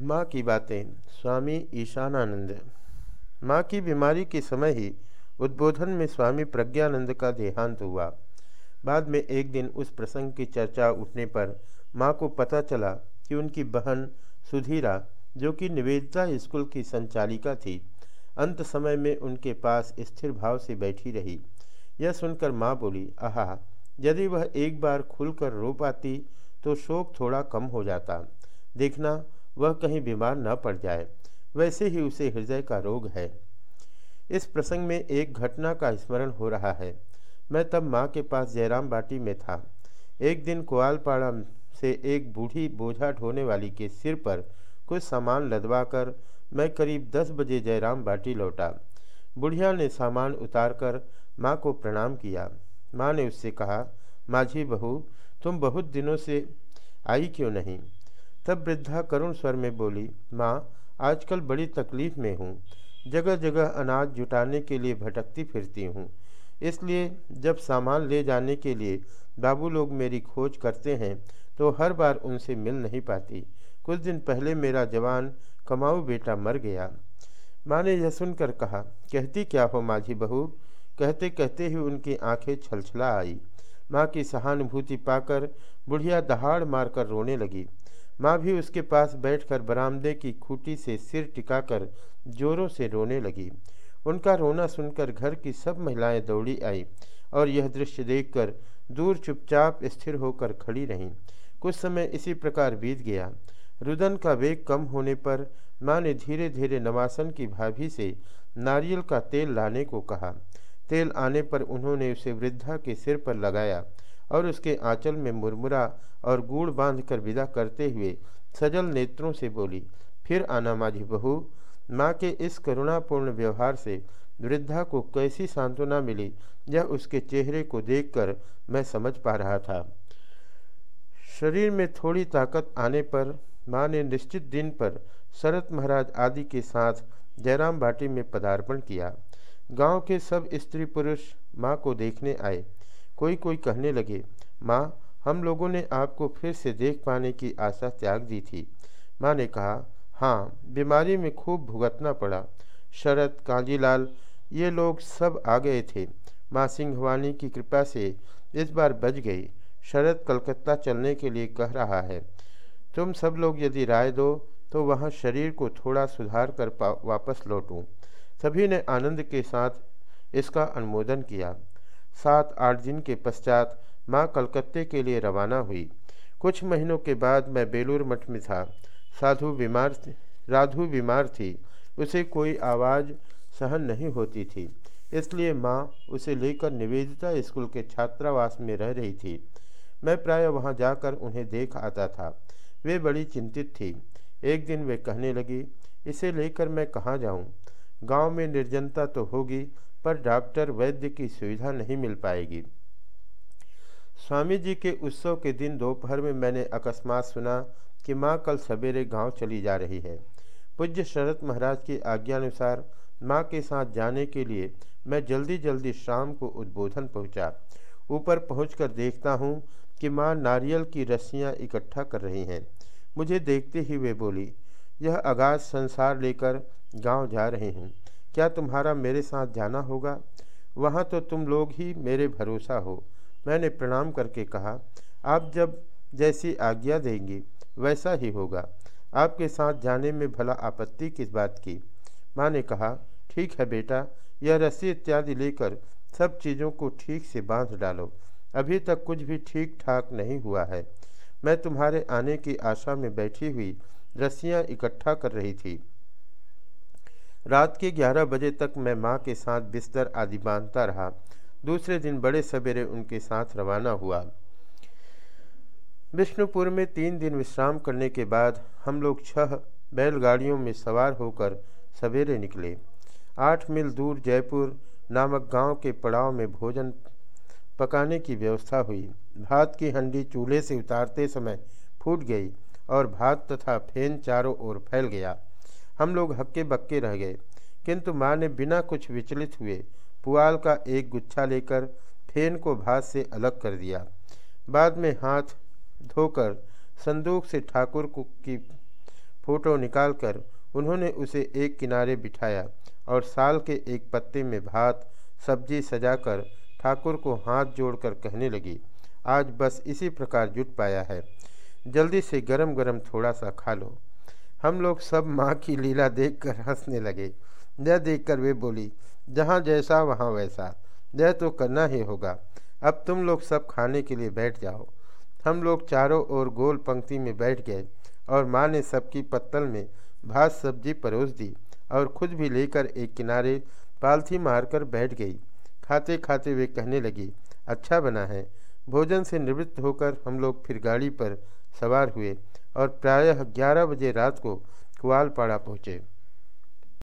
माँ की बातें। स्वामी ईशानानंद। माँ की बीमारी के समय ही उद्बोधन में स्वामी प्रज्ञानंद का देहांत हुआ। बाद में एक दिन उस प्रसंग की चर्चा उठने पर माँ को पता चला कि उनकी बहन सुधीरा, जो कि निवेदिता स्कूल की संचालिका थी, अंत समय में उनके पास स्थिर भाव से बैठी रही। यह सुनकर माँ बोली, आहा, यदि वह एक बार खुलकर रो पाती तो शोक थोड़ा कम हो जाता। देखना वह कहीं बीमार न पड़ जाए। वैसे ही उसे हृदय का रोग है। इस प्रसंग में एक घटना का स्मरण हो रहा है। मैं तब माँ के पास जयराम बाटी में था। एक दिन कोआलपाड़ा से एक बूढ़ी बोझा ढोने वाली के सिर पर कुछ सामान लदवाकर मैं करीब दस बजे जयराम बाटी लौटा। बुढ़िया ने सामान उतारकर माँ को प्रणाम किया। माँ ने उससे कहा, माझी बहू, तुम बहुत दिनों से आई क्यों नहीं? तब वृद्धा करुण स्वर में बोली, माँ, आजकल बड़ी तकलीफ़ में हूँ। जगह जगह अनाज जुटाने के लिए भटकती फिरती हूँ। इसलिए जब सामान ले जाने के लिए बाबू लोग मेरी खोज करते हैं तो हर बार उनसे मिल नहीं पाती। कुछ दिन पहले मेरा जवान कमाऊ बेटा मर गया। माँ ने यह सुनकर कहा, कहती क्या हो माझी बहू? कहते कहते ही उनकी आँखें छलछला आई। माँ की सहानुभूति पाकर बुढ़िया दहाड़ मारकर रोने लगी। माँ भी उसके पास बैठकर बरामदे की खूटी से सिर टिकाकर जोरों से रोने लगी। उनका रोना सुनकर घर की सब महिलाएँ दौड़ी आई और यह दृश्य देखकर दूर चुपचाप स्थिर होकर खड़ी रहीं। कुछ समय इसी प्रकार बीत गया। रुदन का वेग कम होने पर माँ ने धीरे धीरे नवासन की भाभी से नारियल का तेल लाने को कहा। तेल आने पर उन्होंने उसे वृद्धा के सिर पर लगाया। और उसके आंचल में मुरमुरा और गुड़ बांधकर विदा करते हुए सजल नेत्रों से बोली, फिर आना माझी बहू, माँ के इस करुणापूर्ण व्यवहार से वृद्धा को कैसी सांत्वना मिली, यह उसके चेहरे को देखकर मैं समझ पा रहा था। शरीर में थोड़ी ताकत आने पर, माँ ने निश्चित दिन पर शरत महाराज आदि के साथ जयराम बाटी में पदार्पण किया। गाँव के सब स्त्री पुरुष माँ को देखने आए। कोई कोई कहने लगे, माँ, हम लोगों ने आपको फिर से देख पाने की आशा त्याग दी थी। माँ ने कहा हाँ बीमारी में खूब भुगतना पड़ा। शरद, कांजीलाल, ये लोग सब आ गए थे। माँ सिंहवानी की कृपा से इस बार बच गई। शरद कलकत्ता चलने के लिए कह रहा है। तुम सब लोग यदि राय दो तो वहाँ शरीर को थोड़ा सुधार कर वापस लौटूं। सभी ने आनंद के साथ इसका अनुमोदन किया। सात आठ दिन के पश्चात माँ कलकत्ते के लिए रवाना हुई। कुछ महीनों के बाद मैं बेलूर मठ में था। साधु बीमार राधु बीमार थी। उसे कोई आवाज़ सहन नहीं होती थी। इसलिए माँ उसे लेकर निवेदिता स्कूल के छात्रावास में रह रही थी। मैं प्राय वहाँ जाकर उन्हें देख आता था। वे बड़ी चिंतित थी। एक दिन वे कहने लगी, इसे लेकर मैं कहाँ जाऊँ? गाँव में निर्जनता तो होगी पर डॉक्टर वैद्य की सुविधा नहीं मिल पाएगी। स्वामी जी के उत्सव के दिन दोपहर में मैंने अकस्मात सुना कि माँ कल सवेरे गाँव चली जा रही है। पूज्य शरद महाराज की आज्ञानुसार माँ के साथ जाने के लिए मैं जल्दी जल्दी शाम को उद्बोधन पहुँचा। ऊपर पहुँच देखता हूँ कि माँ नारियल की रस्सियाँ इकट्ठा कर रही हैं। मुझे देखते ही वे बोली, यह अगाध संसार लेकर गाँव जा रही हूँ। क्या तुम्हारा मेरे साथ जाना होगा? वहाँ तो तुम लोग ही मेरे भरोसा हो। मैंने प्रणाम करके कहा, आप जब जैसी आज्ञा देंगी, वैसा ही होगा। आपके साथ जाने में भला आपत्ति किस बात की? माँ ने कहा, ठीक है बेटा, यह रस्सी इत्यादि लेकर सब चीज़ों को ठीक से बाँध डालो। अभी तक कुछ भी ठीक ठाक नहीं हुआ है। मैं तुम्हारे आने की आशा में बैठी हुई रस्सियाँ इकट्ठा कर रही थी। रात के ग्यारह बजे तक मैं माँ के साथ बिस्तर आदि बांधता रहा। दूसरे दिन बड़े सवेरे उनके साथ रवाना हुआ। विष्णुपुर में तीन दिन विश्राम करने के बाद हम लोग छह बैलगाड़ियों में सवार होकर सवेरे निकले। आठ मील दूर जयपुर नामक गाँव के पड़ाव में भोजन पकाने की व्यवस्था हुई। भात की हंडी चूल्हे से उतारते समय फूट गई और भात तथा फेन चारों ओर फैल गया। हम लोग हक्के बक्के रह गए। किंतु माँ ने बिना कुछ विचलित हुए पुआल का एक गुच्छा लेकर फेन को भात से अलग कर दिया। बाद में हाथ धोकर संदूक से ठाकुर को की फ़ोटो निकालकर उन्होंने उसे एक किनारे बिठाया और साल के एक पत्ते में भात, सब्ज़ी सजाकर ठाकुर को हाथ जोड़कर कहने लगी, आज बस इसी प्रकार जुट पाया है। जल्दी से गरम गरम थोड़ा सा खा लो। हम लोग सब माँ की लीला देखकर हंसने लगे। यह देखकर वे बोली, जहाँ जैसा, वहाँ वैसा। यह तो करना ही होगा। अब तुम लोग सब खाने के लिए बैठ जाओ। हम लोग चारों ओर गोल पंक्ति में बैठ गए और माँ ने सबकी पत्तल में भात सब्ज़ी परोस दी और खुद भी लेकर एक किनारे पालथी मारकर बैठ गई। खाते खाते वे कहने लगी अच्छा बना है। भोजन से निवृत्त होकर हम लोग फिर गाड़ी पर सवार हुए। और प्रायः ग्यारह बजे रात को कुआलपाड़ा पहुँचे।